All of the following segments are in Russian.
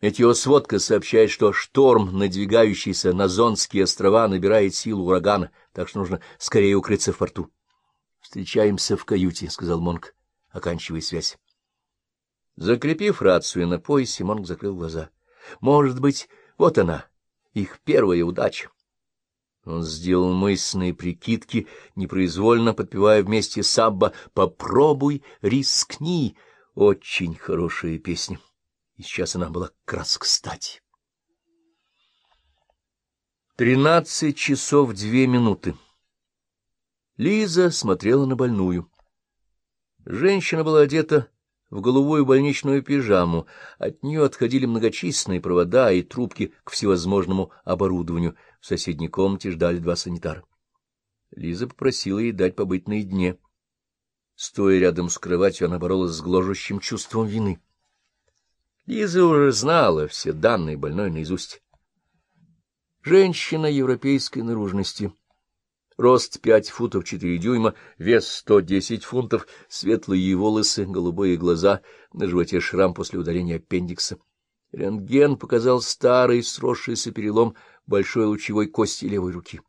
Метеосводка сообщает, что шторм, надвигающийся на Зонские острова, набирает силу урагана, так что нужно скорее укрыться в порту. — Встречаемся в каюте, — сказал Монк, оканчивая связь. Закрепив рацию на поясе, Монк закрыл глаза. — Может быть, вот она, их первая удача. Он сделал мысленные прикидки, непроизвольно подпевая вместе с Абба «Попробуй, рискни». Очень хорошая песня. И сейчас она была как раз кстати. Тринадцать часов две минуты. Лиза смотрела на больную. Женщина была одета в голубую больничную пижаму. От нее отходили многочисленные провода и трубки к всевозможному оборудованию. В соседней комнате ждали два санитара. Лиза попросила ей дать побыть наедине. Стоя рядом с кроватью, она боролась с гложущим чувством вины. Лиза уже знала все данные больной наизусть. Женщина европейской наружности. Рост пять футов четыре дюйма, вес сто десять фунтов, светлые волосы, голубые глаза, на животе шрам после удаления аппендикса. Рентген показал старый сросшийся перелом большой лучевой кости левой руки.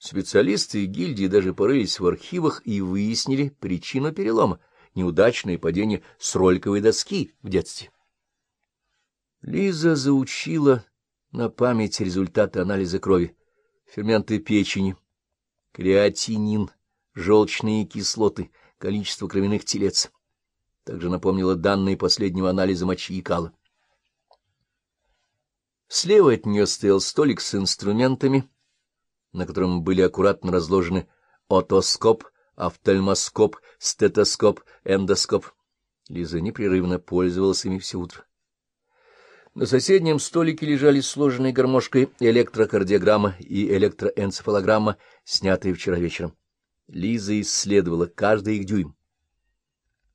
Специалисты гильдии даже порылись в архивах и выяснили причину перелома — неудачное падение с роликовой доски в детстве. Лиза заучила на память результаты анализа крови ферменты печени, креатинин, желчные кислоты, количество кровяных телец. Также напомнила данные последнего анализа мочи и кала. Слева от нее стоял столик с инструментами, на котором были аккуратно разложены отоскоп, офтальмоскоп, стетоскоп, эндоскоп. Лиза непрерывно пользовалась ими все утро. На соседнем столике лежали сложенные гармошкой электрокардиограмма и электроэнцефалограмма, снятые вчера вечером. Лиза исследовала каждый их дюйм.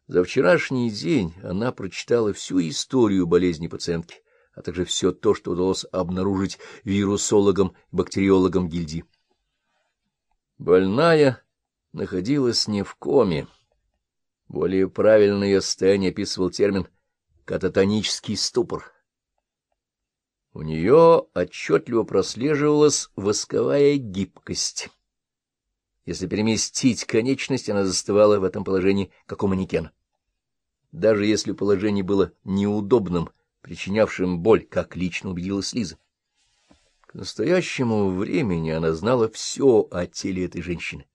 За вчерашний день она прочитала всю историю болезни пациентки, а также все то, что удалось обнаружить вирусологам и бактериологам гильдии. Больная находилась не в коме. Более правильно ее состояние описывал термин «кататонический ступор». У нее отчетливо прослеживалась восковая гибкость. Если переместить конечность, она застывала в этом положении, как у манекена. Даже если положение было неудобным, причинявшим боль, как лично убедилась Лиза. К настоящему времени она знала все о теле этой женщины.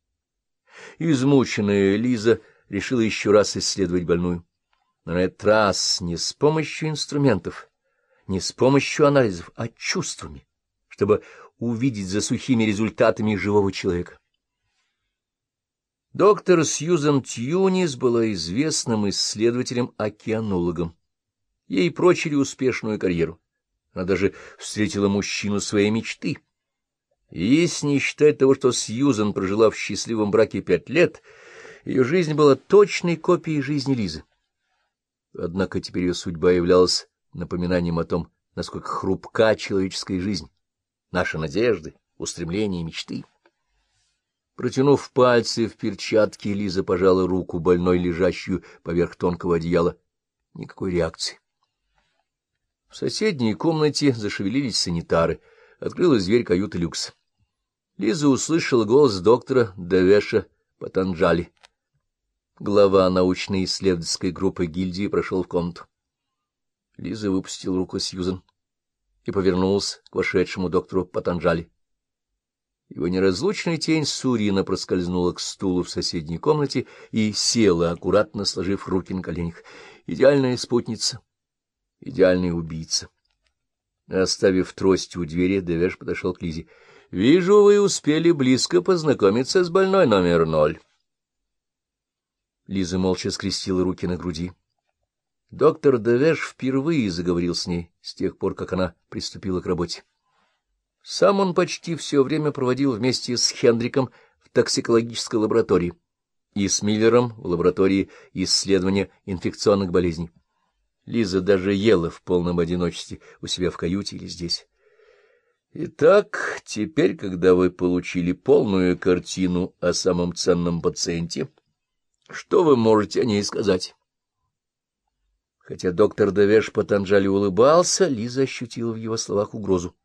Измученная Лиза решила еще раз исследовать больную. Но на этот раз не с помощью инструментов, не с помощью анализов, а чувствами, чтобы увидеть за сухими результатами живого человека. Доктор Сьюзен Тьюнис была известным исследователем-океанологом. Ей прочили успешную карьеру. Она даже встретила мужчину своей мечты. Если не считать того, что Сьюзен прожила в счастливом браке пять лет, ее жизнь была точной копией жизни Лизы. Однако теперь ее судьба являлась напоминанием о том, насколько хрупка человеческая жизнь, наши надежды, устремления и мечты. Протянув пальцы в перчатке, Лиза пожала руку больной, лежащую поверх тонкого одеяла. Никакой реакции. В соседней комнате зашевелились санитары. Открылась дверь каюты люкс. Лиза услышала голос доктора Девеша Патанджали. Глава научно-исследовательской группы гильдии прошел в комнату. Лиза выпустил руку Сьюзен и повернулась к вошедшему доктору Патанджали. Его неразлучная тень Сурина проскользнула к стулу в соседней комнате и села, аккуратно сложив руки на коленях. Идеальная спутница, идеальный убийца. Оставив трость у двери, Девеш подошел к Лизе. — Вижу, вы успели близко познакомиться с больной номер ноль. Лиза молча скрестила руки на груди. Доктор Девеш впервые заговорил с ней с тех пор, как она приступила к работе. Сам он почти все время проводил вместе с Хендриком в токсикологической лаборатории и с Миллером в лаборатории исследования инфекционных болезней. Лиза даже ела в полном одиночестве у себя в каюте или здесь. Итак, теперь, когда вы получили полную картину о самом ценном пациенте, что вы можете о ней сказать? Хотя доктор Девеш Патанджали улыбался, Лиза ощутила в его словах угрозу.